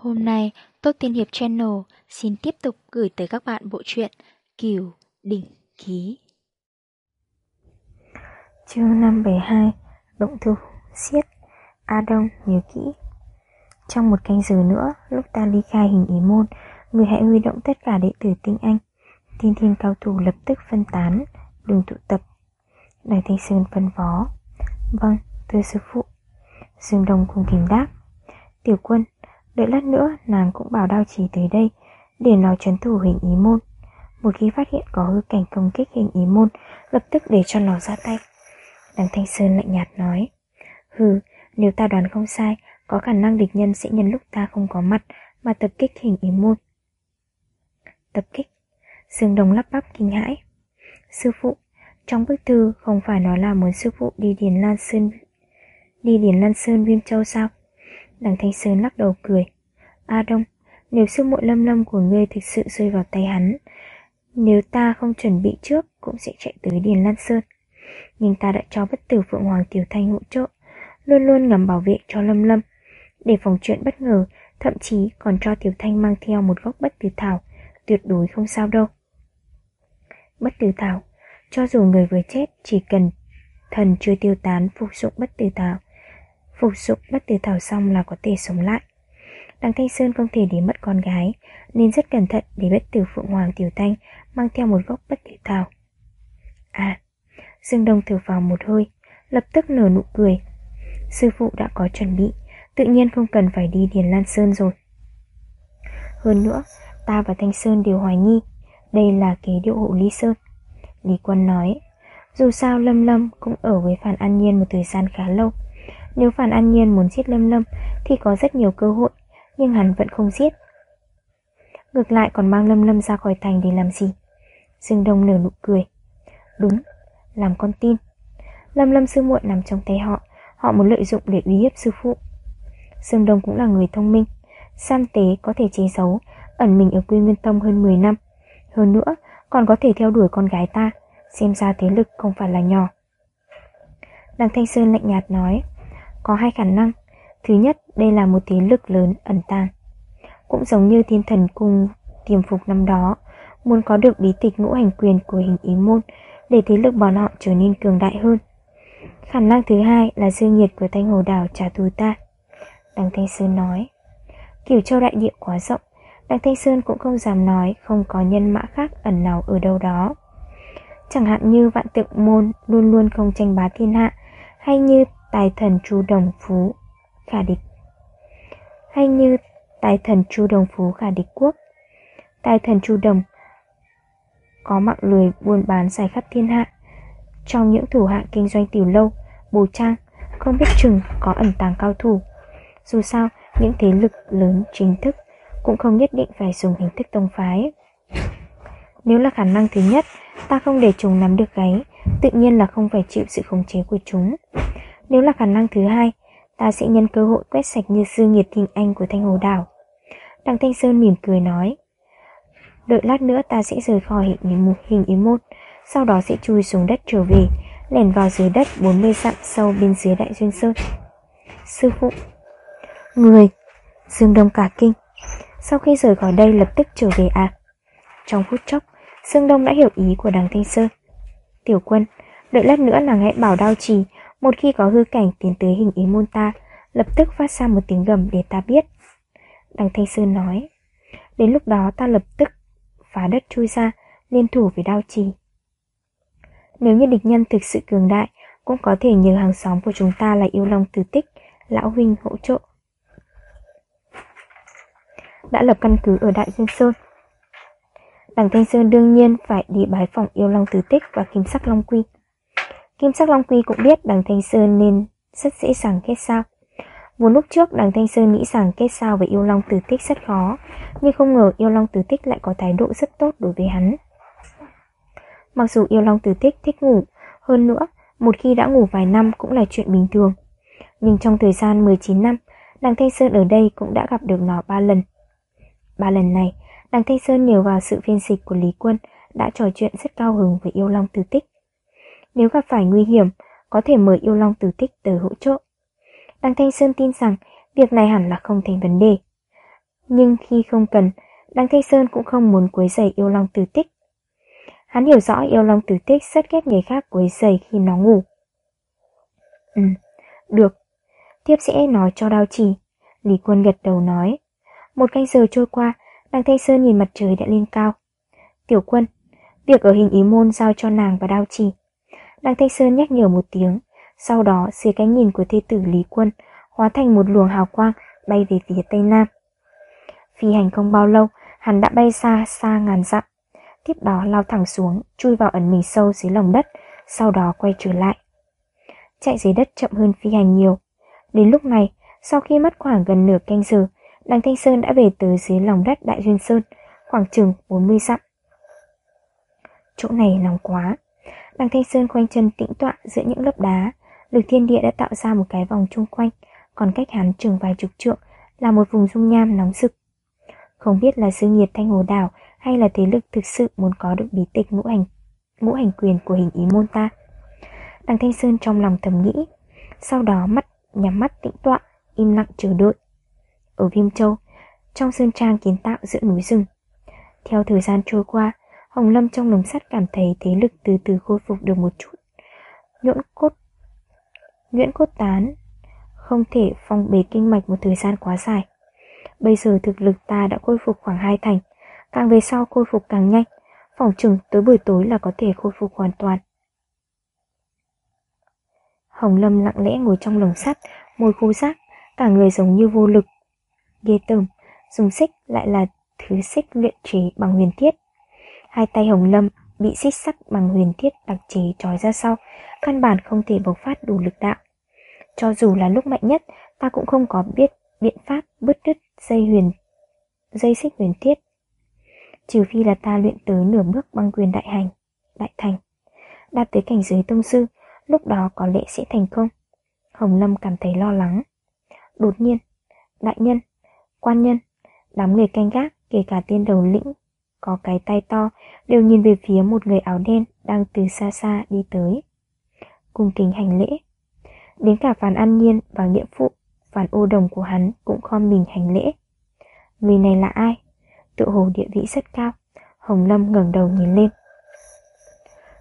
Hôm nay, Tốt Tiên Hiệp Channel xin tiếp tục gửi tới các bạn bộ truyện Kiều Đỉnh Ký. Chương 572 Động Thư siết A Đông nhớ kỹ Trong một canh giờ nữa, lúc ta ly khai hình ý môn, người hãy huy động tất cả đệ tử tinh anh. Tiên thiên cao thủ lập tức phân tán, đừng tụ tập. Đại Thanh Sơn phân phó. Vâng, thưa sư phụ. Dương Đông cùng kìm đáp. Tiểu quân, đợi lát nữa nàng cũng bảo đao chỉ tới đây để nó trấn thủ hình ý môn. Một khi phát hiện có hư cảnh công kích hình ý môn, lập tức để cho nó ra tay. Đằng Thanh Sơn lạnh nhạt nói. Hừ, nếu ta đoán không sai, có khả năng địch nhân sẽ nhân lúc ta không có mặt mà tập kích hình ý môn. Tập kích? Dương Đồng lắp bắp kinh hãi. Sư phụ, trong bức thư không phải nói là muốn sư phụ đi Điền Lan Sơn đi Điền Lan Sơn Viêm Châu sao? Đằng Thanh Sơn lắc đầu cười. A Đông, nếu sư muội lâm lâm của ngươi thực sự rơi vào tay hắn, nếu ta không chuẩn bị trước cũng sẽ chạy tới Điền Lan Sơn. Nhưng ta đã cho bất tử Phượng Hoàng Tiểu Thanh hỗ trợ, luôn luôn ngầm bảo vệ cho lâm lâm. Để phòng chuyện bất ngờ, thậm chí còn cho Tiểu Thanh mang theo một gốc bất tử thảo, tuyệt đối không sao đâu. Bất tử thảo, cho dù người vừa chết chỉ cần thần chưa tiêu tán phục dụng bất tử thảo, phục dụng bất tử thảo xong là có thể sống lại. Đằng Thanh Sơn không thể để mất con gái, nên rất cẩn thận để bất tử Phượng Hoàng Tiểu Thanh mang theo một gốc bất tử thảo. À, Dương Đông thở vào một hơi, lập tức nở nụ cười. Sư phụ đã có chuẩn bị, tự nhiên không cần phải đi Điền Lan Sơn rồi. Hơn nữa, ta và Thanh Sơn đều hoài nghi, đây là kế điệu hộ Lý Sơn. Lý Quân nói, dù sao Lâm Lâm cũng ở với Phản An Nhiên một thời gian khá lâu. Nếu Phan An Nhiên muốn giết Lâm Lâm thì có rất nhiều cơ hội, nhưng hắn vẫn không giết. Ngược lại còn mang Lâm Lâm ra khỏi thành để làm gì? Dương Đông nở nụ cười. Đúng, làm con tin. Lâm Lâm sư muội nằm trong tay họ, họ muốn lợi dụng để uy hiếp sư phụ. Dương Đông cũng là người thông minh, san tế có thể chế giấu, ẩn mình ở Quy Nguyên Tông hơn 10 năm. Hơn nữa, còn có thể theo đuổi con gái ta, xem ra thế lực không phải là nhỏ. Đằng Thanh Sơn lạnh nhạt nói, có hai khả năng. Thứ nhất, đây là một thế lực lớn ẩn tàng. Cũng giống như thiên thần cung tiềm phục năm đó, muốn có được bí tịch ngũ hành quyền của hình ý môn để thế lực bọn họ trở nên cường đại hơn. Khả năng thứ hai là dư nhiệt của thanh hồ đảo trả thù ta. Đằng Thanh Sơn nói, kiểu châu đại địa quá rộng, Đằng Thanh Sơn cũng không dám nói không có nhân mã khác ẩn nào ở đâu đó. Chẳng hạn như vạn tượng môn luôn luôn không tranh bá thiên hạ, hay như tài thần chu đồng phú khả địch, hay như tài thần chu đồng phú khả địch quốc. Tài thần chu đồng có mạng lưới buôn bán dài khắp thiên hạ. Trong những thủ hạ kinh doanh tiểu lâu, bồ trang, không biết chừng có ẩn tàng cao thủ. Dù sao, những thế lực lớn chính thức cũng không nhất định phải dùng hình thức tông phái. Nếu là khả năng thứ nhất, ta không để chúng nắm được gáy, tự nhiên là không phải chịu sự khống chế của chúng. Nếu là khả năng thứ hai, ta sẽ nhân cơ hội quét sạch như sư nghiệt thình anh của Thanh Hồ Đảo. Đằng Thanh Sơn mỉm cười nói, đợi lát nữa ta sẽ rời khỏi hình ý, hình ý môn, sau đó sẽ chui xuống đất trở về, lẻn vào dưới đất 40 dặm sâu bên dưới Đại Duyên Sơn. Sư phụ, người, Dương Đông cả kinh, sau khi rời khỏi đây lập tức trở về à. Trong phút chốc, Dương Đông đã hiểu ý của đằng Thanh Sơn. Tiểu quân, đợi lát nữa nàng hãy bảo đao trì, một khi có hư cảnh tiến tới hình ý môn ta, lập tức phát ra một tiếng gầm để ta biết. Đằng Thanh Sơn nói, đến lúc đó ta lập tức phá đất chui ra, liên thủ với đao trì. Nếu như địch nhân thực sự cường đại, cũng có thể nhờ hàng xóm của chúng ta là yêu long tử tích, lão huynh hỗ trợ. Đã lập căn cứ ở Đại Duyên Sơn. Đằng Thanh Sơn đương nhiên phải đi bái phòng yêu long tử tích và kim sắc long quy. Kim sắc long quy cũng biết đằng Thanh Sơn nên rất dễ dàng kết sao. Vốn lúc trước đằng Thanh Sơn nghĩ rằng kết sao với yêu long tử tích rất khó, nhưng không ngờ yêu long tử tích lại có thái độ rất tốt đối với hắn. Mặc dù yêu long tử tích thích ngủ, hơn nữa, một khi đã ngủ vài năm cũng là chuyện bình thường. Nhưng trong thời gian 19 năm, đằng Thanh Sơn ở đây cũng đã gặp được nó ba lần. Ba lần này, đằng Thanh Sơn nhờ vào sự phiên dịch của Lý Quân đã trò chuyện rất cao hứng với yêu long tử tích. Nếu gặp phải nguy hiểm, có thể mời yêu long tử tích tới hỗ trợ. Đằng Thanh Sơn tin rằng việc này hẳn là không thành vấn đề. Nhưng khi không cần, Đăng Thanh Sơn cũng không muốn quấy rầy yêu long tử tích. Hắn hiểu rõ yêu long tử tích rất ghét người khác quấy rầy khi nó ngủ. Ừ, được. Tiếp sẽ nói cho đao chỉ. Lý quân gật đầu nói. Một canh giờ trôi qua, Đăng Thanh Sơn nhìn mặt trời đã lên cao. Tiểu quân, việc ở hình ý môn giao cho nàng và đao chỉ. Đăng Thanh Sơn nhắc nhở một tiếng, sau đó dưới cái nhìn của thê tử Lý Quân hóa thành một luồng hào quang bay về phía tây nam. Phi hành không bao lâu, hắn đã bay xa xa ngàn dặm, tiếp đó lao thẳng xuống, chui vào ẩn mình sâu dưới lòng đất, sau đó quay trở lại. Chạy dưới đất chậm hơn phi hành nhiều. Đến lúc này, sau khi mất khoảng gần nửa canh giờ, Đằng Thanh Sơn đã về tới dưới lòng đất Đại Duyên Sơn, khoảng chừng 40 dặm. Chỗ này nóng quá. Đằng Thanh Sơn khoanh chân tĩnh tọa giữa những lớp đá, lực thiên địa đã tạo ra một cái vòng chung quanh, còn cách hắn chừng vài chục trượng là một vùng dung nham nóng rực. Không biết là sư nhiệt thanh hồ đảo hay là thế lực thực sự muốn có được bí tịch ngũ hành ngũ hành quyền của hình ý môn ta. Đằng Thanh Sơn trong lòng thầm nghĩ, sau đó mắt nhắm mắt tĩnh tọa, im lặng chờ đợi. Ở Viêm Châu, trong sơn trang kiến tạo giữa núi rừng. Theo thời gian trôi qua, Hồng Lâm trong lồng sắt cảm thấy thế lực từ từ khôi phục được một chút. Nhũn cốt, Nhuyễn cốt tán, Không thể phong bế kinh mạch một thời gian quá dài. Bây giờ thực lực ta đã khôi phục khoảng hai thành, Càng về sau khôi phục càng nhanh. Phòng chừng tới buổi tối là có thể khôi phục hoàn toàn. Hồng Lâm lặng lẽ ngồi trong lồng sắt, Môi khô rác, Cả người giống như vô lực. Ghê tởm, Dùng xích lại là thứ xích luyện chế bằng huyền thiết. Hai tay Hồng Lâm bị xích sắt bằng huyền thiết đặc chế trói ra sau, căn bản không thể bộc phát đủ lực đạo. Cho dù là lúc mạnh nhất, ta cũng không có biết biện pháp bứt đứt dây huyền dây xích huyền thiết. Trừ phi là ta luyện tới nửa bước băng quyền đại hành, đại thành, đạt tới cảnh giới tông sư, lúc đó có lẽ sẽ thành công. Hồng Lâm cảm thấy lo lắng. Đột nhiên, đại nhân, quan nhân, đám người canh gác, kể cả tiên đầu lĩnh có cái tay to, đều nhìn về phía một người áo đen đang từ xa xa đi tới. Cung kính hành lễ. Đến cả Phàn An Nhiên và nghĩa phụ, Phàn ô đồng của hắn cũng khom mình hành lễ. Người này là ai? Tự hồ địa vị rất cao. Hồng Lâm ngẩng đầu nhìn lên.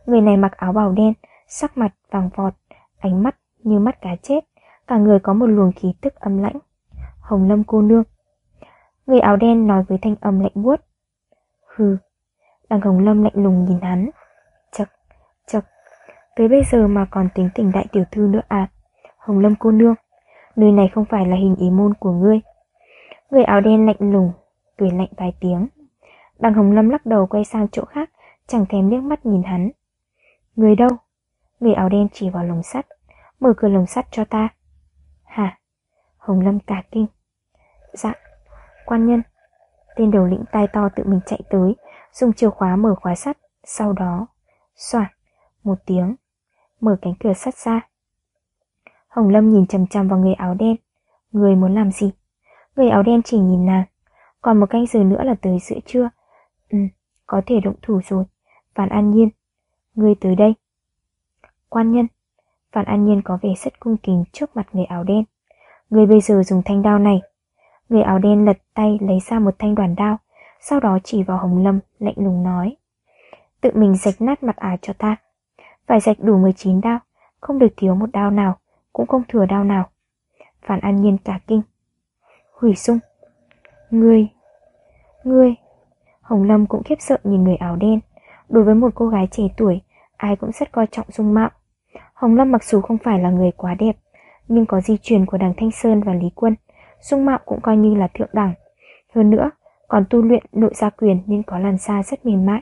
Người này mặc áo bào đen, sắc mặt vàng vọt, ánh mắt như mắt cá chết, cả người có một luồng khí tức âm lãnh. Hồng Lâm cô nương. Người áo đen nói với thanh âm lạnh buốt. Hừ, đằng Hồng Lâm lạnh lùng nhìn hắn. Chật, chật, tới bây giờ mà còn tính tình đại tiểu thư nữa à. Hồng Lâm cô nương, nơi này không phải là hình ý môn của ngươi. Người áo đen lạnh lùng, cười lạnh vài tiếng. Đằng Hồng Lâm lắc đầu quay sang chỗ khác, chẳng thèm liếc mắt nhìn hắn. Người đâu? Người áo đen chỉ vào lồng sắt, mở cửa lồng sắt cho ta. Hả? Hồng Lâm cả kinh. Dạ, quan nhân. Tên đầu lĩnh tai to tự mình chạy tới, dùng chìa khóa mở khóa sắt, sau đó, xoạc, một tiếng, mở cánh cửa sắt ra. Hồng Lâm nhìn chầm chầm vào người áo đen. Người muốn làm gì? Người áo đen chỉ nhìn nàng. Còn một canh giờ nữa là tới giữa trưa. Ừ, có thể động thủ rồi. Phản An Nhiên. Người tới đây. Quan nhân. Phản An Nhiên có vẻ rất cung kính trước mặt người áo đen. Người bây giờ dùng thanh đao này Người áo đen lật tay lấy ra một thanh đoàn đao, sau đó chỉ vào Hồng Lâm, lạnh lùng nói. Tự mình rạch nát mặt ả cho ta. Phải rạch đủ 19 đao, không được thiếu một đao nào, cũng không thừa đao nào. Phản an nhiên cả kinh. Hủy sung. Ngươi. Ngươi. Hồng Lâm cũng khiếp sợ nhìn người áo đen. Đối với một cô gái trẻ tuổi, ai cũng rất coi trọng dung mạo. Hồng Lâm mặc dù không phải là người quá đẹp, nhưng có di truyền của đằng Thanh Sơn và Lý Quân dung mạo cũng coi như là thượng đẳng. Hơn nữa, còn tu luyện nội gia quyền nên có làn da rất mềm mại.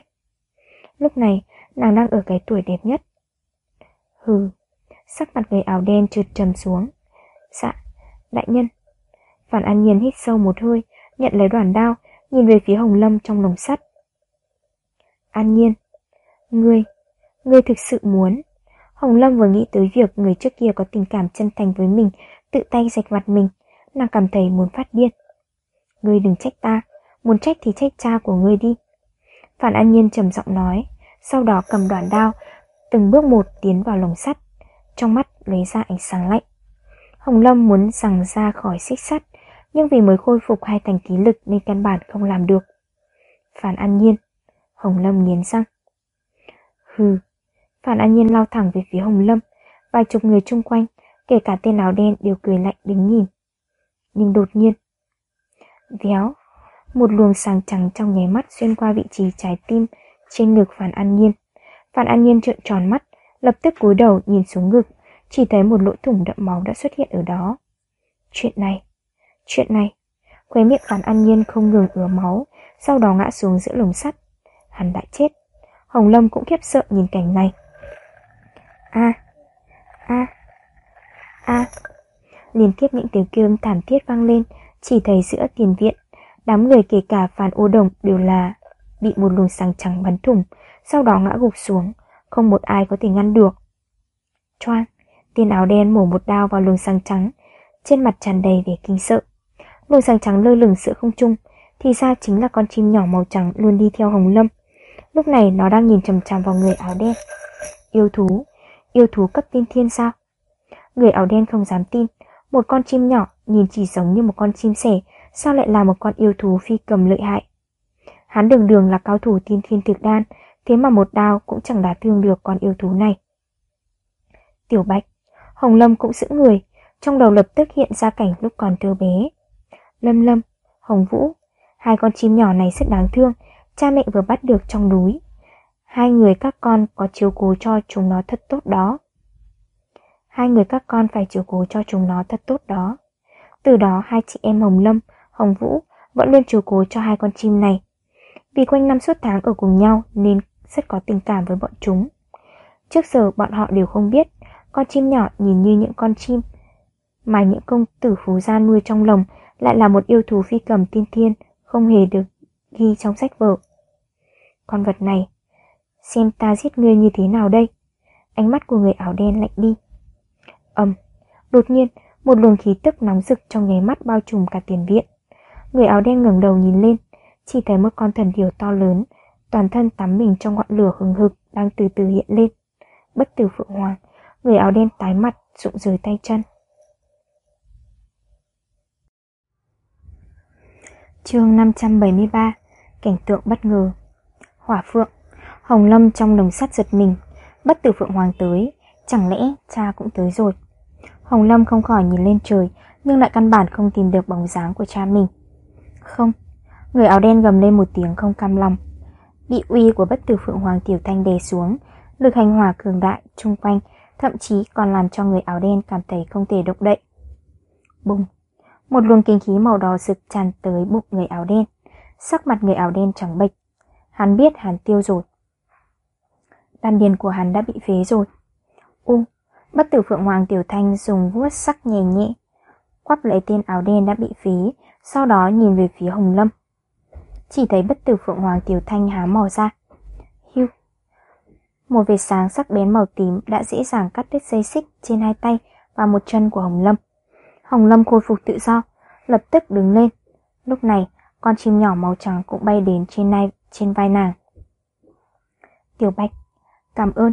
Lúc này, nàng đang ở cái tuổi đẹp nhất. Hừ, sắc mặt người áo đen trượt trầm xuống. Dạ, đại nhân. Phản An Nhiên hít sâu một hơi, nhận lấy đoàn đao, nhìn về phía Hồng Lâm trong lồng sắt. An Nhiên, ngươi, ngươi thực sự muốn. Hồng Lâm vừa nghĩ tới việc người trước kia có tình cảm chân thành với mình, tự tay rạch mặt mình, nàng cảm thấy muốn phát điên. Ngươi đừng trách ta, muốn trách thì trách cha của ngươi đi. Phản An Nhiên trầm giọng nói, sau đó cầm đoàn đao, từng bước một tiến vào lồng sắt, trong mắt lấy ra ánh sáng lạnh. Hồng Lâm muốn rằng ra khỏi xích sắt, nhưng vì mới khôi phục hai thành ký lực nên căn bản không làm được. Phản An Nhiên, Hồng Lâm nghiến răng. Hừ, Phản An Nhiên lao thẳng về phía Hồng Lâm, vài chục người chung quanh, kể cả tên áo đen đều cười lạnh đứng nhìn. Nhưng đột nhiên, véo, một luồng sáng trắng trong nháy mắt xuyên qua vị trí trái tim trên ngực Phan An Nhiên. Phan An Nhiên trợn tròn mắt, lập tức cúi đầu nhìn xuống ngực, chỉ thấy một lỗ thủng đậm máu đã xuất hiện ở đó. Chuyện này, chuyện này, khóe miệng Phan An Nhiên không ngừng ứa máu, sau đó ngã xuống giữa lồng sắt. Hắn đã chết. Hồng Lâm cũng khiếp sợ nhìn cảnh này. A, a, a. Liên tiếp những tiếng kêu thảm thiết vang lên, chỉ thấy giữa tiền viện, đám người kể cả Phan Ô Đồng đều là bị một luồng sáng trắng bắn thủng, sau đó ngã gục xuống, không một ai có thể ngăn được. Choang, tiền áo đen mổ một đao vào luồng sáng trắng, trên mặt tràn đầy vẻ kinh sợ. Luồng sáng trắng lơ lửng giữa không trung, thì ra chính là con chim nhỏ màu trắng luôn đi theo Hồng Lâm. Lúc này nó đang nhìn chằm chằm vào người áo đen. Yêu thú, yêu thú cấp tiên thiên sao? Người áo đen không dám tin, một con chim nhỏ nhìn chỉ giống như một con chim sẻ, sao lại là một con yêu thú phi cầm lợi hại? Hắn đường đường là cao thủ tiên thiên thực đan, thế mà một đao cũng chẳng đả thương được con yêu thú này. Tiểu Bạch, Hồng Lâm cũng giữ người, trong đầu lập tức hiện ra cảnh lúc còn thơ bé. Lâm Lâm, Hồng Vũ, hai con chim nhỏ này rất đáng thương, cha mẹ vừa bắt được trong núi. Hai người các con có chiếu cố cho chúng nó thật tốt đó. Hai người các con phải chiều cố cho chúng nó thật tốt đó. Từ đó hai chị em Hồng Lâm, Hồng Vũ vẫn luôn chiều cố cho hai con chim này. Vì quanh năm suốt tháng ở cùng nhau nên rất có tình cảm với bọn chúng. Trước giờ bọn họ đều không biết con chim nhỏ nhìn như những con chim mà những công tử phú gia nuôi trong lồng lại là một yêu thú phi cầm tiên thiên không hề được ghi trong sách vở. Con vật này, xem ta giết ngươi như thế nào đây? Ánh mắt của người áo đen lạnh đi. Ầm, đột nhiên, một luồng khí tức nóng rực trong nháy mắt bao trùm cả tiền viện. Người áo đen ngẩng đầu nhìn lên, chỉ thấy một con thần điều to lớn, toàn thân tắm mình trong ngọn lửa hừng hực đang từ từ hiện lên. Bất tử phượng hoàng, người áo đen tái mặt, rụng rời tay chân. chương 573 Cảnh tượng bất ngờ Hỏa phượng Hồng Lâm trong đồng sắt giật mình Bất tử phượng hoàng tới Chẳng lẽ cha cũng tới rồi Hồng Lâm không khỏi nhìn lên trời Nhưng lại căn bản không tìm được bóng dáng của cha mình Không Người áo đen gầm lên một tiếng không cam lòng Bị uy của bất tử phượng hoàng tiểu thanh đè xuống Lực hành hỏa cường đại chung quanh Thậm chí còn làm cho người áo đen cảm thấy không thể động đậy Bùng một luồng kinh khí màu đỏ rực tràn tới bụng người áo đen. Sắc mặt người áo đen trắng bệch. Hắn biết hắn tiêu rồi. Đan điền của hắn đã bị phế rồi. U, bất tử phượng hoàng tiểu thanh dùng vuốt sắc nhẹ nhẹ. Quắp lấy tên áo đen đã bị phí. sau đó nhìn về phía hồng lâm. Chỉ thấy bất tử phượng hoàng tiểu thanh há mò ra. Hiu. Một vệt sáng sắc bén màu tím đã dễ dàng cắt đứt dây xích trên hai tay và một chân của hồng lâm. Hồng Lâm khôi phục tự do, lập tức đứng lên. Lúc này, con chim nhỏ màu trắng cũng bay đến trên, nai, trên vai nàng. Tiểu Bạch, cảm ơn.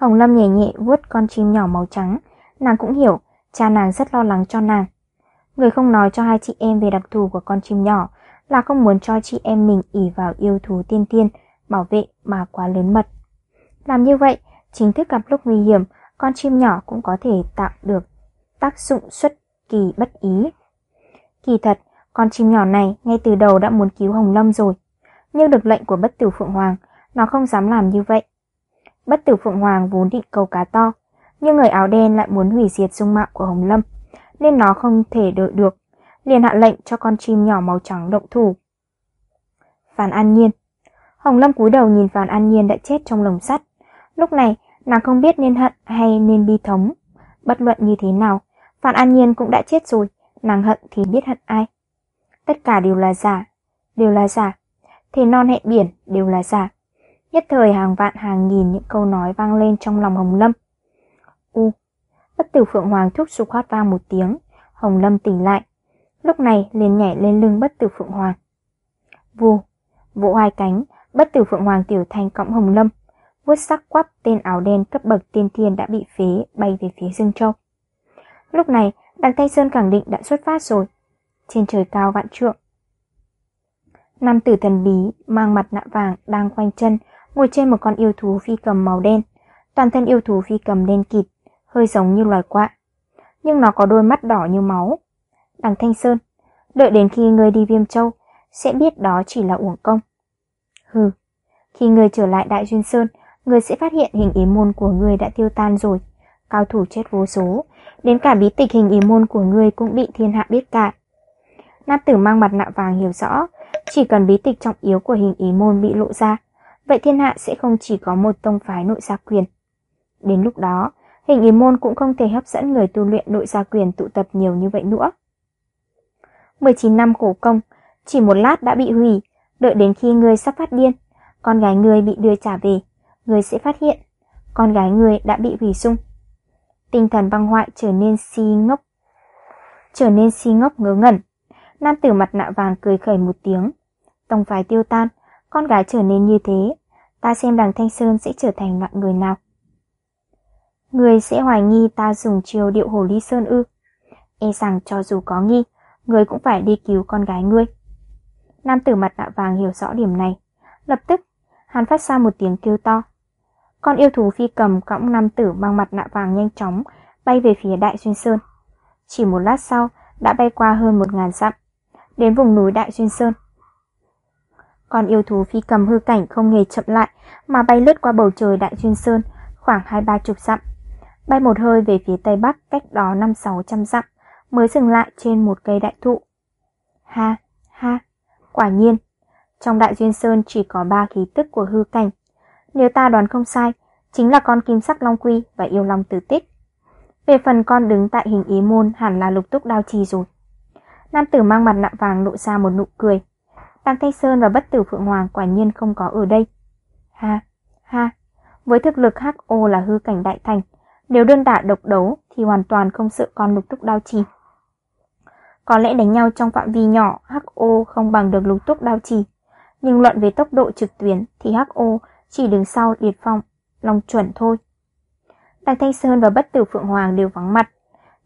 Hồng Lâm nhẹ nhẹ vuốt con chim nhỏ màu trắng, nàng cũng hiểu, cha nàng rất lo lắng cho nàng. Người không nói cho hai chị em về đặc thù của con chim nhỏ là không muốn cho chị em mình ỉ vào yêu thú tiên tiên, bảo vệ mà quá lớn mật. Làm như vậy, chính thức gặp lúc nguy hiểm, con chim nhỏ cũng có thể tạo được tác dụng xuất kỳ bất ý. Kỳ thật, con chim nhỏ này ngay từ đầu đã muốn cứu Hồng Lâm rồi, nhưng được lệnh của bất tử Phượng Hoàng, nó không dám làm như vậy. Bất tử Phượng Hoàng vốn định câu cá to, nhưng người áo đen lại muốn hủy diệt dung mạo của Hồng Lâm, nên nó không thể đợi được, liền hạ lệnh cho con chim nhỏ màu trắng động thủ. Phan An Nhiên Hồng Lâm cúi đầu nhìn Phan An Nhiên đã chết trong lồng sắt. Lúc này, nàng không biết nên hận hay nên bi thống. Bất luận như thế nào, Phan An Nhiên cũng đã chết rồi, nàng hận thì biết hận ai. Tất cả đều là giả, đều là giả. Thế non hẹn biển đều là giả. Nhất thời hàng vạn hàng nghìn những câu nói vang lên trong lòng Hồng Lâm. U, bất tử Phượng Hoàng thúc sục hót vang một tiếng, Hồng Lâm tỉnh lại. Lúc này liền nhảy lên lưng bất tử Phượng Hoàng. Vù, vỗ hai cánh, bất tử Phượng Hoàng tiểu thanh cõng Hồng Lâm. Vuốt sắc quắp tên áo đen cấp bậc tiên thiên đã bị phế bay về phía Dương Châu. Lúc này, đằng Thanh Sơn khẳng định đã xuất phát rồi. trên trời cao vạn trượng. Nam tử thần bí mang mặt nạ vàng đang quanh chân, ngồi trên một con yêu thú phi cầm màu đen. Toàn thân yêu thú phi cầm đen kịt, hơi giống như loài quạ. Nhưng nó có đôi mắt đỏ như máu. Đằng Thanh Sơn, đợi đến khi ngươi đi Viêm Châu, sẽ biết đó chỉ là uổng công. Hừ, khi ngươi trở lại Đại Duyên Sơn, ngươi sẽ phát hiện hình ý môn của ngươi đã tiêu tan rồi. Cao thủ chết vô số, đến cả bí tịch hình ý môn của ngươi cũng bị thiên hạ biết cả. Nam tử mang mặt nạ vàng hiểu rõ, chỉ cần bí tịch trọng yếu của hình ý môn bị lộ ra, vậy thiên hạ sẽ không chỉ có một tông phái nội gia quyền. Đến lúc đó, hình ý môn cũng không thể hấp dẫn người tu luyện nội gia quyền tụ tập nhiều như vậy nữa. 19 năm khổ công, chỉ một lát đã bị hủy, đợi đến khi người sắp phát điên, con gái người bị đưa trả về, người sẽ phát hiện, con gái người đã bị hủy sung. Tinh thần băng hoại trở nên si ngốc, trở nên si ngốc ngớ ngẩn. Nam tử mặt nạ vàng cười khẩy một tiếng, tông phái tiêu tan, con gái trở nên như thế, ta xem đằng Thanh Sơn sẽ trở thành loại người nào. Người sẽ hoài nghi ta dùng chiều điệu hồ ly sơn ư. E rằng cho dù có nghi, người cũng phải đi cứu con gái ngươi. Nam tử mặt nạ vàng hiểu rõ điểm này. Lập tức, hắn phát ra một tiếng kêu to. Con yêu thú phi cầm cõng nam tử mang mặt nạ vàng nhanh chóng bay về phía Đại Xuyên Sơn. Chỉ một lát sau, đã bay qua hơn một ngàn dặm, đến vùng núi Đại Xuyên Sơn. Con yêu thú phi cầm hư cảnh không hề chậm lại mà bay lướt qua bầu trời Đại duyên Sơn khoảng hai ba chục dặm, bay một hơi về phía tây bắc cách đó năm sáu trăm dặm mới dừng lại trên một cây đại thụ. Ha, ha, quả nhiên, trong đại duyên sơn chỉ có ba khí tức của hư cảnh. Nếu ta đoán không sai, chính là con kim sắc long quy và yêu long tử tích. Về phần con đứng tại hình ý môn hẳn là lục túc đao trì rồi. Nam tử mang mặt nạ vàng lộ ra một nụ cười. Đăng Thanh Sơn và bất tử Phượng Hoàng quả nhiên không có ở đây. Ha, ha, với thực lực HO là hư cảnh đại thành, nếu đơn đả độc đấu thì hoàn toàn không sợ con lục túc đao trì. Có lẽ đánh nhau trong phạm vi nhỏ HO không bằng được lục túc đao trì, nhưng luận về tốc độ trực tuyến thì HO chỉ đứng sau Điệt Phong, Long chuẩn thôi. Đằng Thanh Sơn và Bất Tử Phượng Hoàng đều vắng mặt.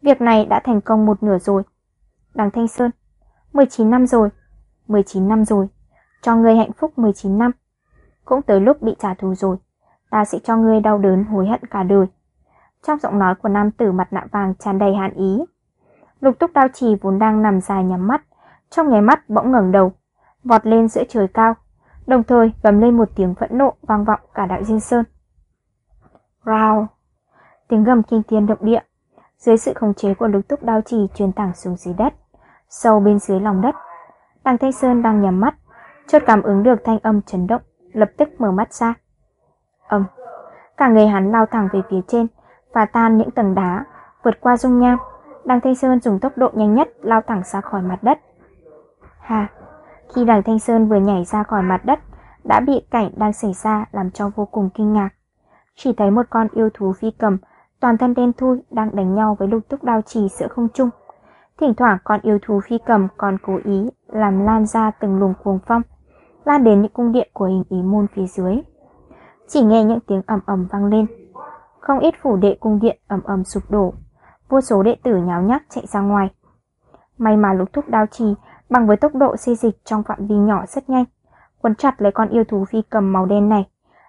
Việc này đã thành công một nửa rồi. Đằng Thanh Sơn, 19 năm rồi, 19 năm rồi, cho ngươi hạnh phúc 19 năm. Cũng tới lúc bị trả thù rồi, ta sẽ cho ngươi đau đớn hối hận cả đời. Trong giọng nói của nam tử mặt nạ vàng tràn đầy hàn ý. Lục túc đao trì vốn đang nằm dài nhắm mắt, trong nháy mắt bỗng ngẩng đầu, vọt lên giữa trời cao, đồng thời gầm lên một tiếng phẫn nộ vang vọng cả đại diên sơn. Rào! Tiếng gầm kinh thiên động địa, dưới sự khống chế của lục túc đao trì truyền thẳng xuống dưới đất, sâu bên dưới lòng đất. Đằng Thanh Sơn đang nhắm mắt, chốt cảm ứng được thanh âm chấn động, lập tức mở mắt ra. Âm! Cả người hắn lao thẳng về phía trên, và tan những tầng đá, vượt qua dung nham. Đằng Thanh Sơn dùng tốc độ nhanh nhất lao thẳng ra khỏi mặt đất. Hà, khi đằng Thanh Sơn vừa nhảy ra khỏi mặt đất, đã bị cảnh đang xảy ra làm cho vô cùng kinh ngạc. Chỉ thấy một con yêu thú phi cầm, toàn thân đen thui đang đánh nhau với lục túc đao trì giữa không trung. Thỉnh thoảng con yêu thú phi cầm còn cố ý làm lan ra từng luồng cuồng phong, lan đến những cung điện của hình ý môn phía dưới. Chỉ nghe những tiếng ầm ầm vang lên, không ít phủ đệ cung điện ầm ầm sụp đổ, vô số đệ tử nháo nhác chạy ra ngoài. May mà lục thúc đao trì bằng với tốc độ xê dịch trong phạm vi nhỏ rất nhanh, quấn chặt lấy con yêu thú phi cầm màu đen này,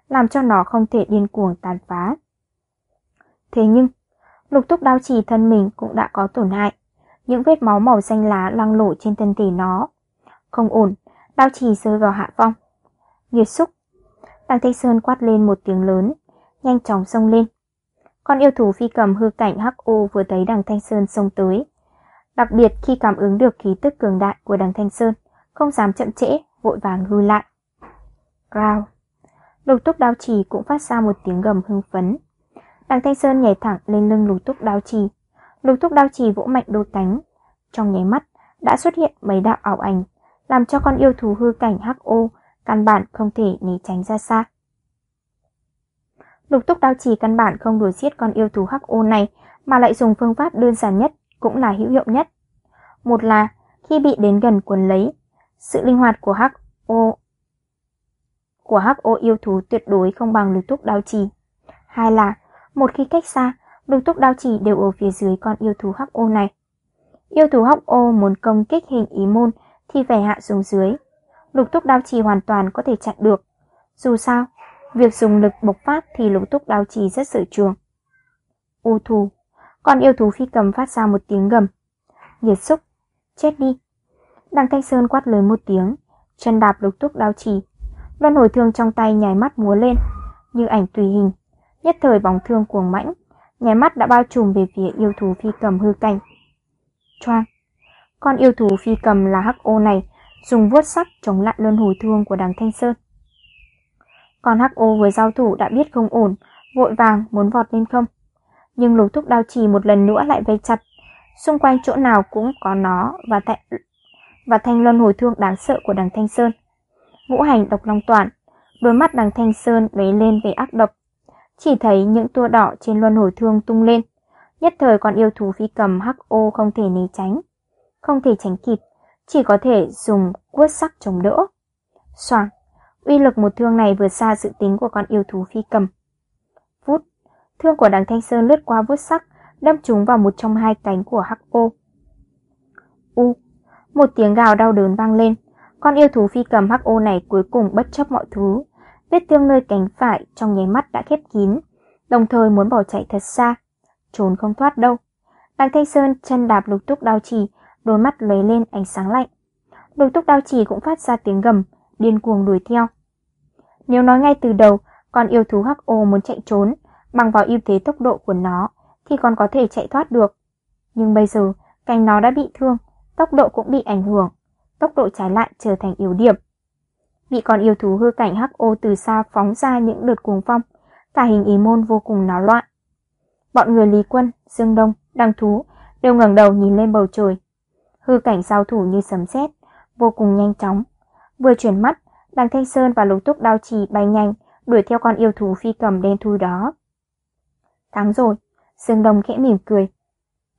làm cho nó không thể điên cuồng tàn phá. Thế nhưng, lục thúc đao trì thân mình cũng đã có tổn hại, những vết máu màu xanh lá lăng lổ trên thân thể nó. Không ổn, đao trì rơi vào hạ phong. Nghiệt xúc! Đằng Thanh Sơn quát lên một tiếng lớn, nhanh chóng xông lên. Con yêu thú phi cầm hư cảnh hắc ô vừa thấy đằng Thanh Sơn xông tới. Đặc biệt khi cảm ứng được khí tức cường đại của đằng Thanh Sơn, không dám chậm trễ, vội vàng hư lại. Growl. Lục túc đao trì cũng phát ra một tiếng gầm hưng phấn. Đằng Thanh Sơn nhảy thẳng lên lưng lục túc đao trì. Lục thúc đao trì vỗ mạnh đôi cánh. Trong nháy mắt, đã xuất hiện mấy đạo ảo ảnh, làm cho con yêu thú hư cảnh hắc ô, căn bản không thể né tránh ra xa. Lục túc đao trì căn bản không đuổi giết con yêu thú hắc ô này mà lại dùng phương pháp đơn giản nhất cũng là hữu hiệu nhất. Một là khi bị đến gần quần lấy, sự linh hoạt của hắc ô của hắc ô yêu thú tuyệt đối không bằng lục túc đao trì. Hai là một khi cách xa, lục túc đao trì đều ở phía dưới con yêu thú hắc ô này. Yêu thú hắc ô muốn công kích hình ý môn thì phải hạ xuống dưới. Lục túc đao trì hoàn toàn có thể chặn được. Dù sao, việc dùng lực bộc phát thì lục túc đao trì rất sở trường. U thù, con yêu thú phi cầm phát ra một tiếng gầm. Nghiệt xúc, chết đi. Đằng Thanh Sơn quát lớn một tiếng, chân đạp lục túc đao trì. Luân hồi thương trong tay nhảy mắt múa lên, như ảnh tùy hình. Nhất thời bóng thương cuồng mãnh, nháy mắt đã bao trùm về phía yêu thú phi cầm hư cảnh. Choang! Con yêu thú phi cầm là hắc ô này dùng vuốt sắc chống lại luân hồi thương của đằng Thanh Sơn. Con hắc ô với giao thủ đã biết không ổn, vội vàng muốn vọt lên không. Nhưng lục thúc đao trì một lần nữa lại vây chặt, xung quanh chỗ nào cũng có nó và, tại, và thanh luân hồi thương đáng sợ của đằng Thanh Sơn. Ngũ hành độc long toàn, đôi mắt đằng Thanh Sơn lấy lên về ác độc. Chỉ thấy những tua đỏ trên luân hồi thương tung lên. Nhất thời con yêu thú phi cầm hắc ô không thể né tránh. Không thể tránh kịp, chỉ có thể dùng quất sắc chống đỡ. Soảng, uy lực một thương này vượt xa dự tính của con yêu thú phi cầm. Phút, thương của đằng Thanh Sơn lướt qua vuốt sắc, đâm trúng vào một trong hai cánh của hắc ô. U, một tiếng gào đau đớn vang lên, con yêu thú phi cầm hắc ô này cuối cùng bất chấp mọi thứ. Vết thương nơi cánh phải trong nháy mắt đã khép kín, đồng thời muốn bỏ chạy thật xa. Trốn không thoát đâu. Đặng Thanh Sơn chân đạp lục túc đao chỉ, đôi mắt lấy lên ánh sáng lạnh. Lục túc đao chỉ cũng phát ra tiếng gầm, điên cuồng đuổi theo. Nếu nói ngay từ đầu, con yêu thú hắc ô muốn chạy trốn, bằng vào ưu thế tốc độ của nó, thì còn có thể chạy thoát được. Nhưng bây giờ, cánh nó đã bị thương, tốc độ cũng bị ảnh hưởng tốc độ trái lại trở thành yếu điểm. Bị con yêu thú hư cảnh hắc ô từ xa phóng ra những đợt cuồng phong, cả hình ý môn vô cùng náo loạn. Bọn người Lý Quân, Dương Đông, Đăng Thú đều ngẩng đầu nhìn lên bầu trời. Hư cảnh giao thủ như sấm sét, vô cùng nhanh chóng. Vừa chuyển mắt, Đằng Thanh Sơn và Lục Túc đao trì bay nhanh, đuổi theo con yêu thú phi cầm đen thui đó. Thắng rồi, Dương Đông khẽ mỉm cười.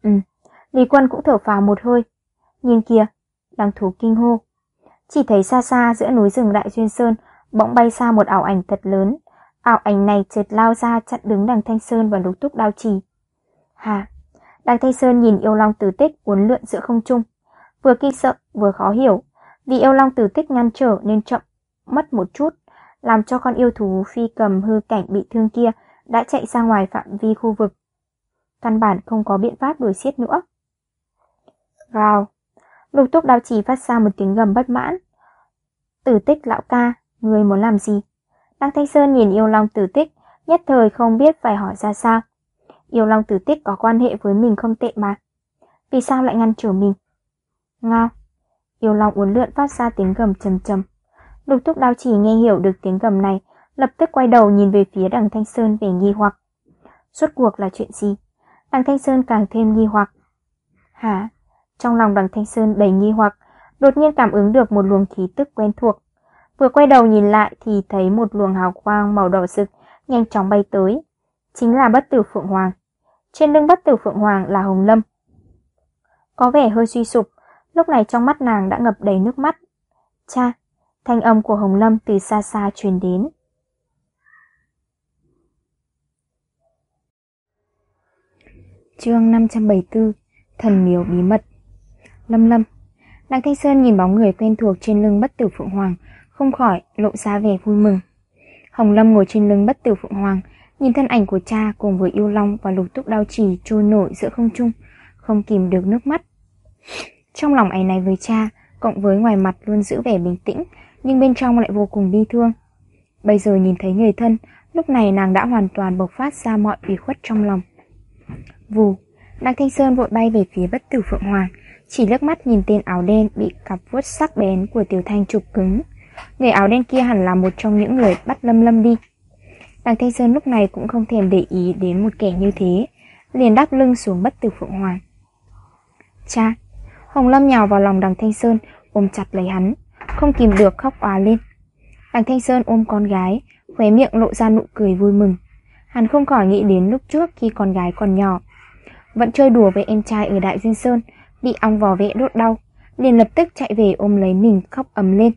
Ừ, Lý Quân cũng thở phào một hơi. Nhìn kìa, đằng thú kinh hô. Chỉ thấy xa xa giữa núi rừng Đại Duyên Sơn bỗng bay xa một ảo ảnh thật lớn. Ảo ảnh này chợt lao ra chặn đứng đằng Thanh Sơn và lục túc đao trì. Hà, đằng Thanh Sơn nhìn yêu long tử tích uốn lượn giữa không trung. Vừa kinh sợ vừa khó hiểu. Vì yêu long tử tích ngăn trở nên chậm mất một chút, làm cho con yêu thú phi cầm hư cảnh bị thương kia đã chạy ra ngoài phạm vi khu vực. Căn bản không có biện pháp đuổi xiết nữa. Rào, Lục túc đao chỉ phát ra một tiếng gầm bất mãn. Tử tích lão ca, người muốn làm gì? Đăng Thanh Sơn nhìn yêu long tử tích, nhất thời không biết phải hỏi ra sao. Yêu long tử tích có quan hệ với mình không tệ mà. Vì sao lại ngăn trở mình? Ngao. Yêu long uốn lượn phát ra tiếng gầm trầm trầm. Lục túc đao chỉ nghe hiểu được tiếng gầm này, lập tức quay đầu nhìn về phía đằng Thanh Sơn về nghi hoặc. Suốt cuộc là chuyện gì? Đằng Thanh Sơn càng thêm nghi hoặc. Hả? Trong lòng đằng Thanh Sơn đầy nghi hoặc, đột nhiên cảm ứng được một luồng khí tức quen thuộc. Vừa quay đầu nhìn lại thì thấy một luồng hào quang màu đỏ rực nhanh chóng bay tới. Chính là bất tử Phượng Hoàng. Trên lưng bất tử Phượng Hoàng là Hồng Lâm. Có vẻ hơi suy sụp, lúc này trong mắt nàng đã ngập đầy nước mắt. Cha, thanh âm của Hồng Lâm từ xa xa truyền đến. Chương 574 Thần miếu bí mật Lâm Lâm. Đặng Thanh Sơn nhìn bóng người quen thuộc trên lưng bất tử Phượng Hoàng, không khỏi lộ ra vẻ vui mừng. Hồng Lâm ngồi trên lưng bất tử Phượng Hoàng, nhìn thân ảnh của cha cùng với yêu long và lục túc đao chỉ trôi nổi giữa không trung, không kìm được nước mắt. Trong lòng ấy này với cha, cộng với ngoài mặt luôn giữ vẻ bình tĩnh, nhưng bên trong lại vô cùng bi thương. Bây giờ nhìn thấy người thân, lúc này nàng đã hoàn toàn bộc phát ra mọi ủy khuất trong lòng. Vù, Đặng Thanh Sơn vội bay về phía bất tử Phượng Hoàng, chỉ liếc mắt nhìn tên áo đen bị cặp vuốt sắc bén của Tiểu Thanh chụp cứng. Người áo đen kia hẳn là một trong những người bắt Lâm Lâm đi. Đằng Thanh Sơn lúc này cũng không thèm để ý đến một kẻ như thế, liền đáp lưng xuống bất tử Phượng Hoàng. Cha! Hồng Lâm nhào vào lòng đằng Thanh Sơn, ôm chặt lấy hắn, không kìm được khóc òa lên. Đằng Thanh Sơn ôm con gái, khóe miệng lộ ra nụ cười vui mừng. Hắn không khỏi nghĩ đến lúc trước khi con gái còn nhỏ. Vẫn chơi đùa với em trai ở Đại Duyên Sơn, bị ong vò vẽ đốt đau, liền lập tức chạy về ôm lấy mình khóc ầm lên.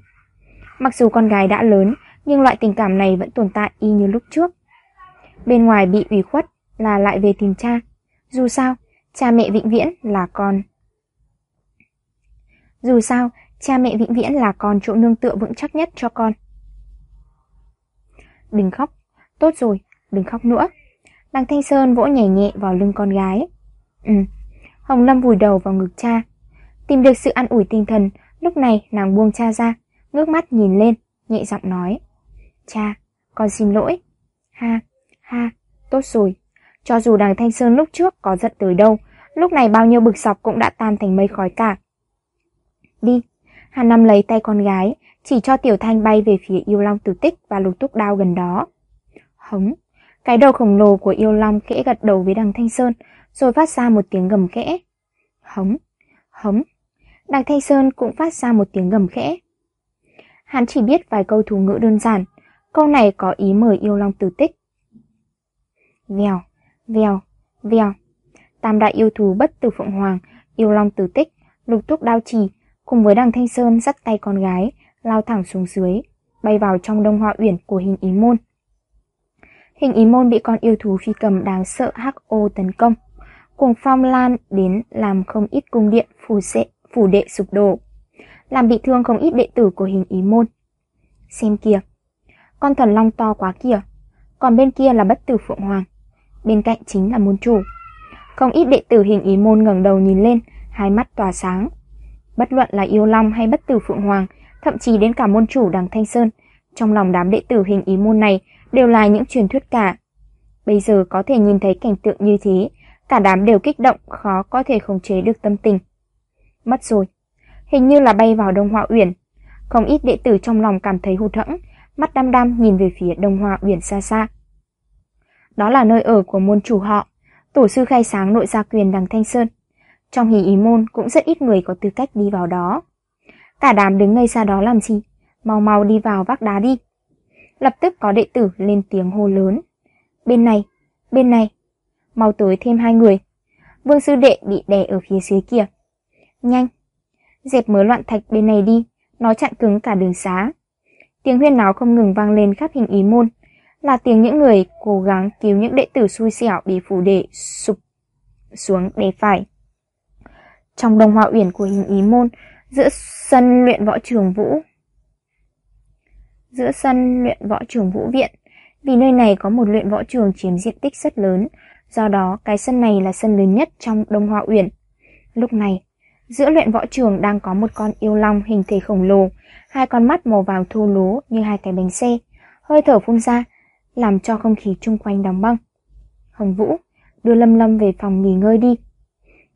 Mặc dù con gái đã lớn, nhưng loại tình cảm này vẫn tồn tại y như lúc trước. Bên ngoài bị ủy khuất là lại về tìm cha. Dù sao, cha mẹ vĩnh viễn là con. Dù sao, cha mẹ vĩnh viễn là con chỗ nương tựa vững chắc nhất cho con. Đừng khóc, tốt rồi, đừng khóc nữa. Đằng Thanh Sơn vỗ nhẹ nhẹ vào lưng con gái. Ừ, Hồng Lâm vùi đầu vào ngực cha. Tìm được sự an ủi tinh thần, lúc này nàng buông cha ra, ngước mắt nhìn lên, nhẹ giọng nói. Cha, con xin lỗi. Ha, ha, tốt rồi. Cho dù đằng Thanh Sơn lúc trước có giận tới đâu, lúc này bao nhiêu bực sọc cũng đã tan thành mây khói cả. Đi, Hà Nam lấy tay con gái, chỉ cho Tiểu Thanh bay về phía yêu long tử tích và lục túc đao gần đó. Hống, cái đầu khổng lồ của yêu long kẽ gật đầu với đằng Thanh Sơn, rồi phát ra một tiếng gầm khẽ. Hống, hống. Đằng Thanh Sơn cũng phát ra một tiếng gầm khẽ. Hắn chỉ biết vài câu thú ngữ đơn giản, câu này có ý mời yêu long tử tích. Vèo, vèo, vèo. Tam đại yêu thú bất tử phượng hoàng, yêu long tử tích, lục túc đao trì, cùng với đằng Thanh Sơn dắt tay con gái, lao thẳng xuống dưới, bay vào trong đông hoa uyển của hình ý môn. Hình ý môn bị con yêu thú phi cầm đáng sợ hắc ô tấn công. Cuồng phong lan đến làm không ít cung điện phù, sệ, phủ đệ sụp đổ, làm bị thương không ít đệ tử của hình ý môn. Xem kìa, con thần long to quá kìa, còn bên kia là bất tử phượng hoàng, bên cạnh chính là môn chủ. Không ít đệ tử hình ý môn ngẩng đầu nhìn lên, hai mắt tỏa sáng. Bất luận là yêu long hay bất tử phượng hoàng, thậm chí đến cả môn chủ đằng Thanh Sơn, trong lòng đám đệ tử hình ý môn này đều là những truyền thuyết cả. Bây giờ có thể nhìn thấy cảnh tượng như thế, cả đám đều kích động, khó có thể khống chế được tâm tình. Mất rồi, hình như là bay vào Đông Hoa Uyển. Không ít đệ tử trong lòng cảm thấy hụt hẫng, mắt đăm đăm nhìn về phía Đông Hoa Uyển xa xa. Đó là nơi ở của môn chủ họ, tổ sư khai sáng nội gia quyền đằng Thanh Sơn. Trong hỷ ý môn cũng rất ít người có tư cách đi vào đó. Cả đám đứng ngây ra đó làm gì? Mau mau đi vào vác đá đi. Lập tức có đệ tử lên tiếng hô lớn. Bên này, bên này, mau tới thêm hai người. Vương sư đệ bị đè ở phía dưới kia. Nhanh, dẹp mớ loạn thạch bên này đi, nó chặn cứng cả đường xá. Tiếng huyên náo không ngừng vang lên khắp hình ý môn, là tiếng những người cố gắng cứu những đệ tử xui xẻo bị phủ đệ sụp xuống đè phải. Trong đồng hoa uyển của hình ý môn, giữa sân luyện võ trường vũ, giữa sân luyện võ trường vũ viện, vì nơi này có một luyện võ trường chiếm diện tích rất lớn, do đó cái sân này là sân lớn nhất trong Đông Hoa Uyển. Lúc này, giữa luyện võ trường đang có một con yêu long hình thể khổng lồ, hai con mắt màu vàng thô lố như hai cái bánh xe, hơi thở phun ra, làm cho không khí chung quanh đóng băng. Hồng Vũ, đưa Lâm Lâm về phòng nghỉ ngơi đi.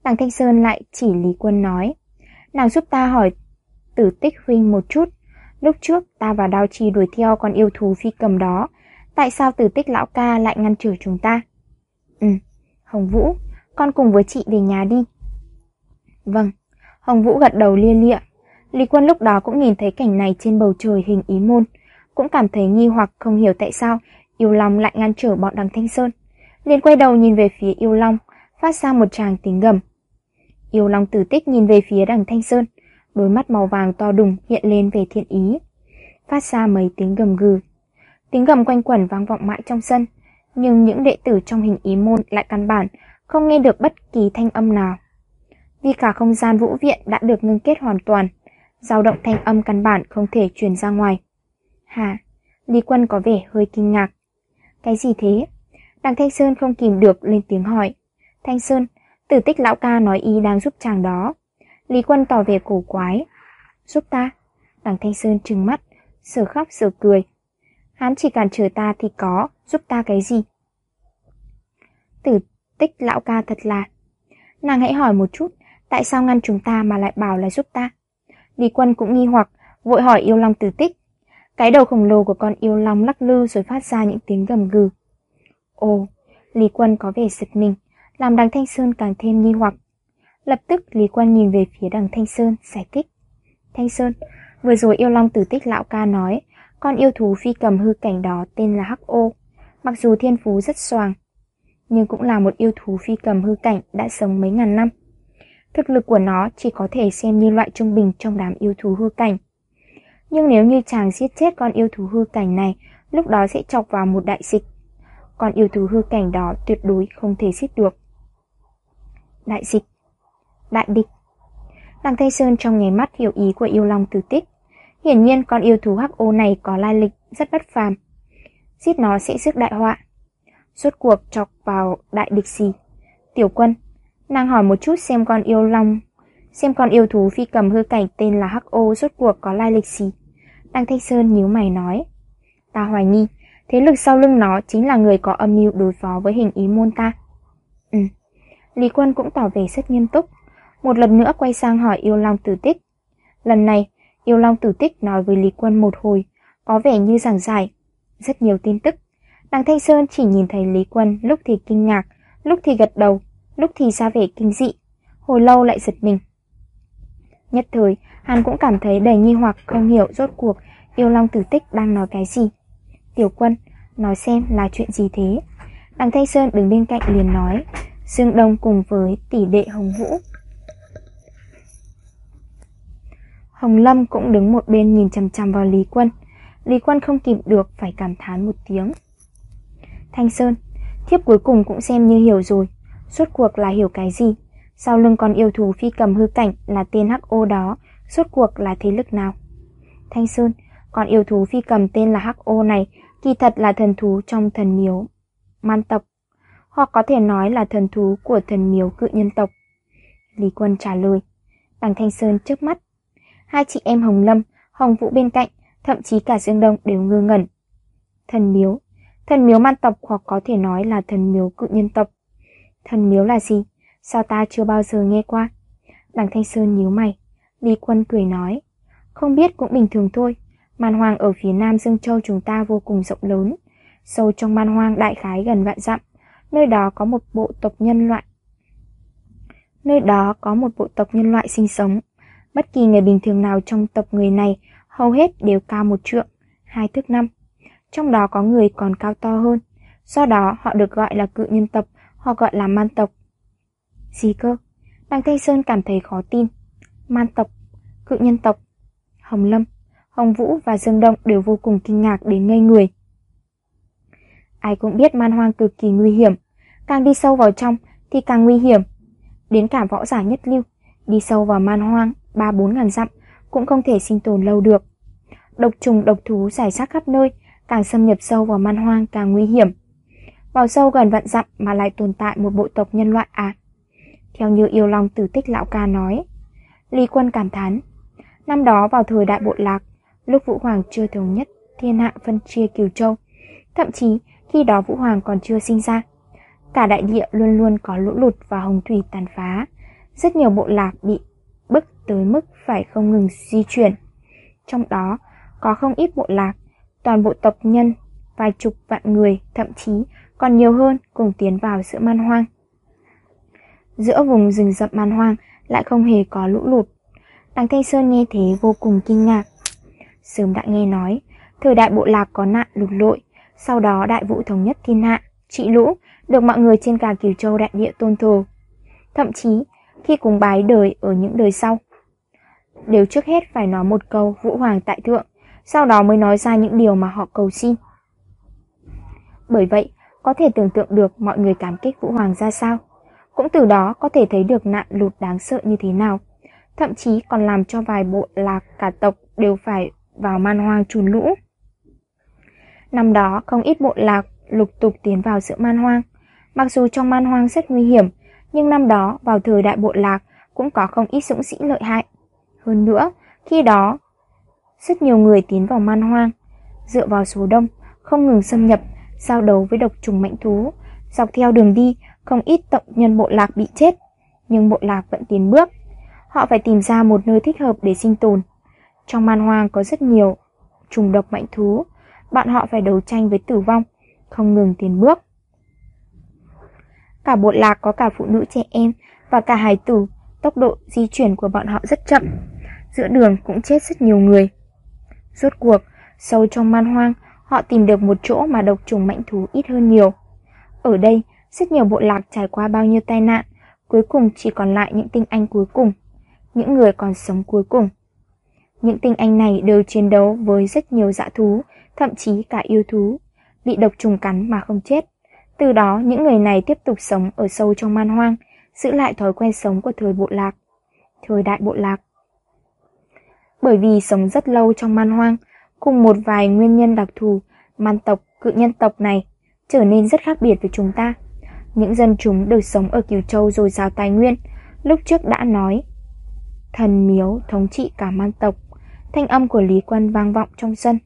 Đằng Thanh Sơn lại chỉ Lý Quân nói, nàng giúp ta hỏi tử tích huynh một chút. Lúc trước ta và Đao Chi đuổi theo con yêu thú phi cầm đó, tại sao tử tích lão ca lại ngăn trở chúng ta? Hồng Vũ, con cùng với chị về nhà đi. Vâng, Hồng Vũ gật đầu lia lịa. Lý Quân lúc đó cũng nhìn thấy cảnh này trên bầu trời hình ý môn, cũng cảm thấy nghi hoặc không hiểu tại sao Yêu Long lại ngăn trở bọn đằng Thanh Sơn. liền quay đầu nhìn về phía Yêu Long, phát ra một tràng tiếng gầm. Yêu Long tử tích nhìn về phía đằng Thanh Sơn, đôi mắt màu vàng to đùng hiện lên về thiện ý, phát ra mấy tiếng gầm gừ. Tiếng gầm quanh quẩn vang vọng mãi trong sân, nhưng những đệ tử trong hình ý môn lại căn bản không nghe được bất kỳ thanh âm nào. Vì cả không gian vũ viện đã được ngưng kết hoàn toàn, dao động thanh âm căn bản không thể truyền ra ngoài. Hà, Lý Quân có vẻ hơi kinh ngạc. Cái gì thế? Đằng Thanh Sơn không kìm được lên tiếng hỏi. Thanh Sơn, tử tích lão ca nói y đang giúp chàng đó. Lý Quân tỏ vẻ cổ quái. Giúp ta? Đằng Thanh Sơn trừng mắt, sờ khóc sờ cười. Hắn chỉ cản trở ta thì có, giúp ta cái gì? Tử tích lão ca thật là... Nàng hãy hỏi một chút, tại sao ngăn chúng ta mà lại bảo là giúp ta? Lý Quân cũng nghi hoặc, vội hỏi yêu long tử tích. Cái đầu khổng lồ của con yêu long lắc lư rồi phát ra những tiếng gầm gừ. Ồ, Lý Quân có vẻ giật mình, làm đằng Thanh Sơn càng thêm nghi hoặc. Lập tức Lý Quân nhìn về phía đằng Thanh Sơn, giải thích. Thanh Sơn, vừa rồi yêu long tử tích lão ca nói, con yêu thú phi cầm hư cảnh đó tên là Hắc Ô. Mặc dù thiên phú rất soàng nhưng cũng là một yêu thú phi cầm hư cảnh đã sống mấy ngàn năm. Thực lực của nó chỉ có thể xem như loại trung bình trong đám yêu thú hư cảnh. Nhưng nếu như chàng giết chết con yêu thú hư cảnh này, lúc đó sẽ chọc vào một đại dịch. Con yêu thú hư cảnh đó tuyệt đối không thể giết được. Đại dịch đại địch. Đằng Thanh Sơn trong nháy mắt hiểu ý của yêu long tử tích. Hiển nhiên con yêu thú hắc ô này có lai lịch rất bất phàm. Giết nó sẽ rước đại họa. Rốt cuộc chọc vào đại địch gì? Tiểu quân, nàng hỏi một chút xem con yêu long, xem con yêu thú phi cầm hư cảnh tên là hắc ô rốt cuộc có lai lịch gì? Đăng Thanh Sơn nhíu mày nói. Ta hoài nghi, thế lực sau lưng nó chính là người có âm mưu đối phó với hình ý môn ta. Ừ. Lý Quân cũng tỏ vẻ rất nghiêm túc, một lần nữa quay sang hỏi yêu long tử tích. Lần này, yêu long tử tích nói với Lý Quân một hồi, có vẻ như giảng giải, rất nhiều tin tức. Đằng Thanh Sơn chỉ nhìn thấy Lý Quân lúc thì kinh ngạc, lúc thì gật đầu, lúc thì ra vẻ kinh dị, hồi lâu lại giật mình. Nhất thời, hắn cũng cảm thấy đầy nghi hoặc không hiểu rốt cuộc yêu long tử tích đang nói cái gì. Tiểu quân, nói xem là chuyện gì thế? Đằng Thanh Sơn đứng bên cạnh liền nói, Dương Đông cùng với tỷ đệ Hồng Vũ. Hồng Lâm cũng đứng một bên nhìn chằm chằm vào Lý Quân. Lý Quân không kịp được phải cảm thán một tiếng. Thanh Sơn, thiếp cuối cùng cũng xem như hiểu rồi. Suốt cuộc là hiểu cái gì? Sau lưng con yêu thú phi cầm hư cảnh là tên hắc ô đó, suốt cuộc là thế lực nào? Thanh Sơn, con yêu thú phi cầm tên là hắc ô này kỳ thật là thần thú trong thần miếu man tộc, hoặc có thể nói là thần thú của thần miếu cự nhân tộc. Lý Quân trả lời. Đằng Thanh Sơn trước mắt. Hai chị em Hồng Lâm, Hồng Vũ bên cạnh, thậm chí cả Dương Đông đều ngơ ngẩn. Thần miếu, thần miếu man tộc hoặc có thể nói là thần miếu cự nhân tộc. Thần miếu là gì? Sao ta chưa bao giờ nghe qua? Đằng Thanh Sơn nhíu mày. Lý Quân cười nói. Không biết cũng bình thường thôi. Man hoang ở phía nam Dương Châu chúng ta vô cùng rộng lớn. Sâu trong man hoang đại khái gần vạn dặm. Nơi đó có một bộ tộc nhân loại. Nơi đó có một bộ tộc nhân loại sinh sống. Bất kỳ người bình thường nào trong tộc người này hầu hết đều cao một trượng, hai thước năm. Trong đó có người còn cao to hơn. Do đó họ được gọi là cự nhân tộc hoặc gọi là man tộc. Gì cơ? Đăng Thanh Sơn cảm thấy khó tin. Man tộc, cự nhân tộc, Hồng Lâm, Hồng Vũ và Dương Động đều vô cùng kinh ngạc đến ngây người. Ai cũng biết man hoang cực kỳ nguy hiểm, càng đi sâu vào trong thì càng nguy hiểm. Đến cả võ giả nhất lưu, đi sâu vào man hoang ba bốn ngàn dặm cũng không thể sinh tồn lâu được. Độc trùng độc thú giải rác khắp nơi, càng xâm nhập sâu vào man hoang càng nguy hiểm. Vào sâu gần vạn dặm mà lại tồn tại một bộ tộc nhân loại à? Theo như yêu long tử tích lão ca nói, Lý Quân cảm thán. Năm đó vào thời đại bộ lạc, lúc Vũ Hoàng chưa thống nhất thiên hạ phân chia Kiều Châu, thậm chí khi đó Vũ Hoàng còn chưa sinh ra. Cả đại địa luôn luôn có lũ lụt và hồng thủy tàn phá, rất nhiều bộ lạc bị tới mức phải không ngừng di chuyển. Trong đó có không ít bộ lạc, toàn bộ tộc nhân, vài chục vạn người, thậm chí còn nhiều hơn cùng tiến vào giữa man hoang. Giữa vùng rừng rậm man hoang lại không hề có lũ lụt. Đằng Thanh Sơn nghe thế vô cùng kinh ngạc. Sớm đã nghe nói, thời đại bộ lạc có nạn lụt lội, sau đó đại vũ thống nhất thiên hạ, trị lũ, được mọi người trên cả Kiều Châu đại địa tôn thờ. Thậm chí, khi cùng bái đời ở những đời sau, đều trước hết phải nói một câu Vũ Hoàng tại thượng, sau đó mới nói ra những điều mà họ cầu xin. Bởi vậy, có thể tưởng tượng được mọi người cảm kích Vũ Hoàng ra sao. Cũng từ đó có thể thấy được nạn lụt đáng sợ như thế nào. Thậm chí còn làm cho vài bộ lạc cả tộc đều phải vào man hoang trùn lũ. Năm đó không ít bộ lạc lục tục tiến vào giữa man hoang. Mặc dù trong man hoang rất nguy hiểm, nhưng năm đó vào thời đại bộ lạc cũng có không ít dũng sĩ lợi hại. Hơn nữa, khi đó rất nhiều người tiến vào man hoang, dựa vào số đông, không ngừng xâm nhập, giao đấu với độc trùng mạnh thú. Dọc theo đường đi, không ít tộc nhân bộ lạc bị chết, nhưng bộ lạc vẫn tiến bước. Họ phải tìm ra một nơi thích hợp để sinh tồn. Trong man hoang có rất nhiều trùng độc mạnh thú, bạn họ phải đấu tranh với tử vong, không ngừng tiến bước. Cả bộ lạc có cả phụ nữ trẻ em và cả hài tử, tốc độ di chuyển của bọn họ rất chậm. Giữa đường cũng chết rất nhiều người. Rốt cuộc, sâu trong man hoang, họ tìm được một chỗ mà độc trùng mạnh thú ít hơn nhiều. Ở đây, rất nhiều bộ lạc trải qua bao nhiêu tai nạn, cuối cùng chỉ còn lại những tinh anh cuối cùng, những người còn sống cuối cùng. Những tinh anh này đều chiến đấu với rất nhiều dã thú, thậm chí cả yêu thú, bị độc trùng cắn mà không chết. Từ đó, những người này tiếp tục sống ở sâu trong man hoang, giữ lại thói quen sống của thời bộ lạc. thời đại bộ lạc. Bởi vì sống rất lâu trong man hoang, cùng một vài nguyên nhân đặc thù, man tộc, cự nhân tộc này trở nên rất khác biệt với chúng ta. Những dân chúng được sống ở Kiều Châu dồi dào tài nguyên, lúc trước đã nói. Thần miếu thống trị cả man tộc, thanh âm của Lý Quân vang vọng trong sân.